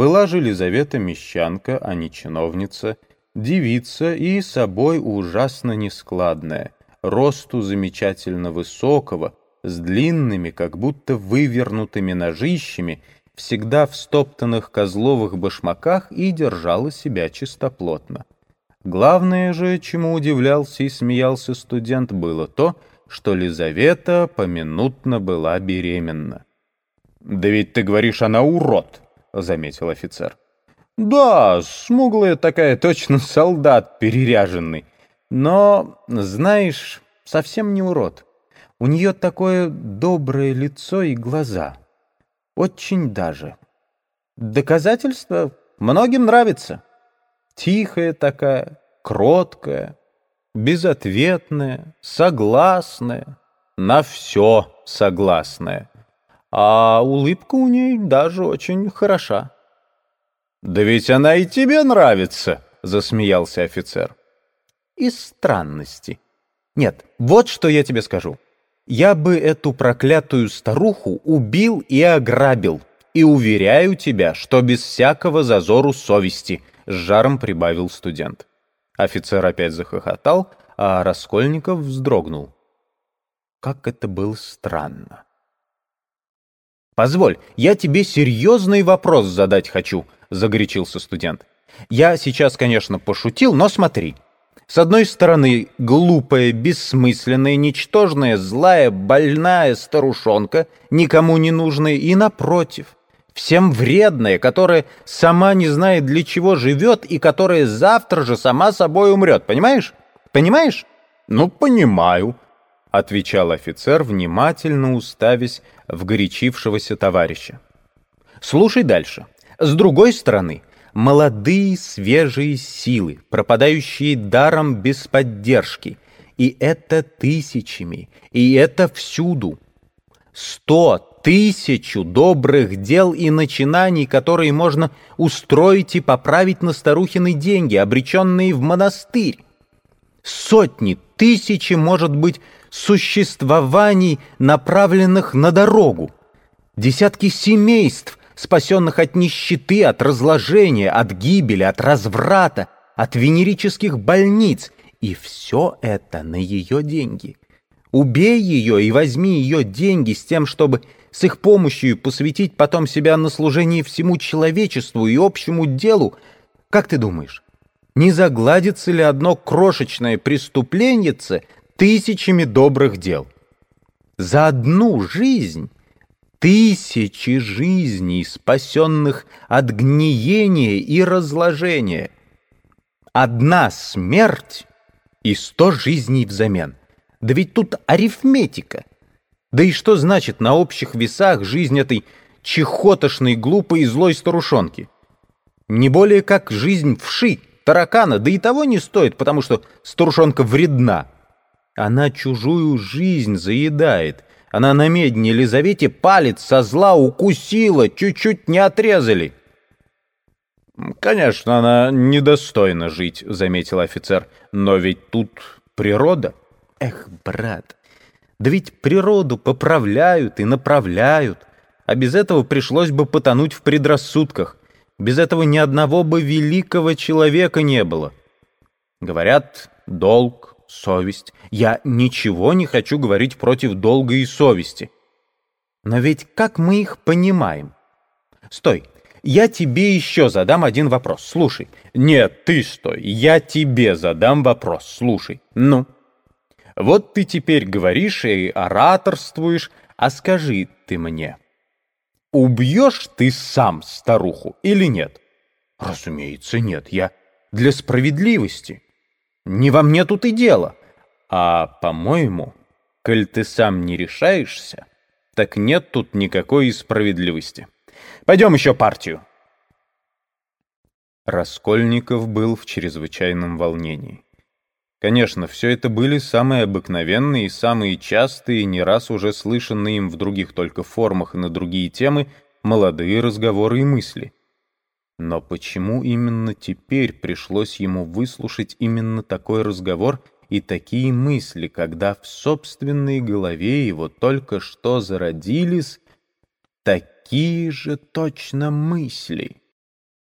Была же Лизавета мещанка, а не чиновница, девица и собой ужасно нескладная, росту замечательно высокого, с длинными, как будто вывернутыми ножищами, всегда в стоптанных козловых башмаках и держала себя чистоплотно. Главное же, чему удивлялся и смеялся студент, было то, что Лизавета поминутно была беременна. «Да ведь ты говоришь, она урод!» — заметил офицер. «Да, смуглая такая, точно солдат переряженный. Но, знаешь, совсем не урод. У нее такое доброе лицо и глаза. Очень даже. Доказательство многим нравится. Тихая такая, кроткая, безответная, согласная, на все согласная. А улыбка у ней даже очень хороша. «Да ведь она и тебе нравится!» — засмеялся офицер. «Из странности. Нет, вот что я тебе скажу. Я бы эту проклятую старуху убил и ограбил, и уверяю тебя, что без всякого зазору совести», — с жаром прибавил студент. Офицер опять захохотал, а Раскольников вздрогнул. Как это было странно. «Позволь, я тебе серьезный вопрос задать хочу», — загорячился студент. «Я сейчас, конечно, пошутил, но смотри. С одной стороны, глупая, бессмысленная, ничтожная, злая, больная старушонка, никому не нужная, и напротив, всем вредная, которая сама не знает, для чего живет, и которая завтра же сама собой умрет. Понимаешь? Понимаешь? Ну, понимаю, — отвечал офицер, внимательно уставясь в горячившегося товарища. «Слушай дальше. С другой стороны, молодые свежие силы, пропадающие даром без поддержки, и это тысячами, и это всюду. Сто, тысячу добрых дел и начинаний, которые можно устроить и поправить на старухины деньги, обреченные в монастырь. Сотни, тысячи, может быть, существований, направленных на дорогу. Десятки семейств, спасенных от нищеты, от разложения, от гибели, от разврата, от венерических больниц. И все это на ее деньги. Убей ее и возьми ее деньги с тем, чтобы с их помощью посвятить потом себя на служение всему человечеству и общему делу. Как ты думаешь, не загладится ли одно крошечное преступленьице тысячами добрых дел. За одну жизнь тысячи жизней, спасенных от гниения и разложения. Одна смерть и сто жизней взамен. Да ведь тут арифметика. Да и что значит на общих весах жизнь этой чехотошной, глупой и злой старушонки? Не более как жизнь вши, таракана, да и того не стоит, потому что старушонка вредна. Она чужую жизнь заедает. Она на медне Елизавете палец со зла укусила, чуть-чуть не отрезали. «Конечно, она недостойна жить», — заметил офицер. «Но ведь тут природа». «Эх, брат, да ведь природу поправляют и направляют. А без этого пришлось бы потонуть в предрассудках. Без этого ни одного бы великого человека не было. Говорят, долг, совесть. Я ничего не хочу говорить против долга и совести. Но ведь как мы их понимаем? Стой, я тебе еще задам один вопрос. Слушай. Нет, ты стой, я тебе задам вопрос. Слушай. Ну? Вот ты теперь говоришь и ораторствуешь, а скажи ты мне, убьешь ты сам старуху или нет? Разумеется, нет. Я для справедливости. Не во мне тут и дело. А, по-моему, коль ты сам не решаешься, так нет тут никакой справедливости. Пойдем еще партию. Раскольников был в чрезвычайном волнении. Конечно, все это были самые обыкновенные и самые частые, не раз уже слышанные им в других только формах и на другие темы, молодые разговоры и мысли. Но почему именно теперь пришлось ему выслушать именно такой разговор и такие мысли, когда в собственной голове его только что зародились такие же точно мысли?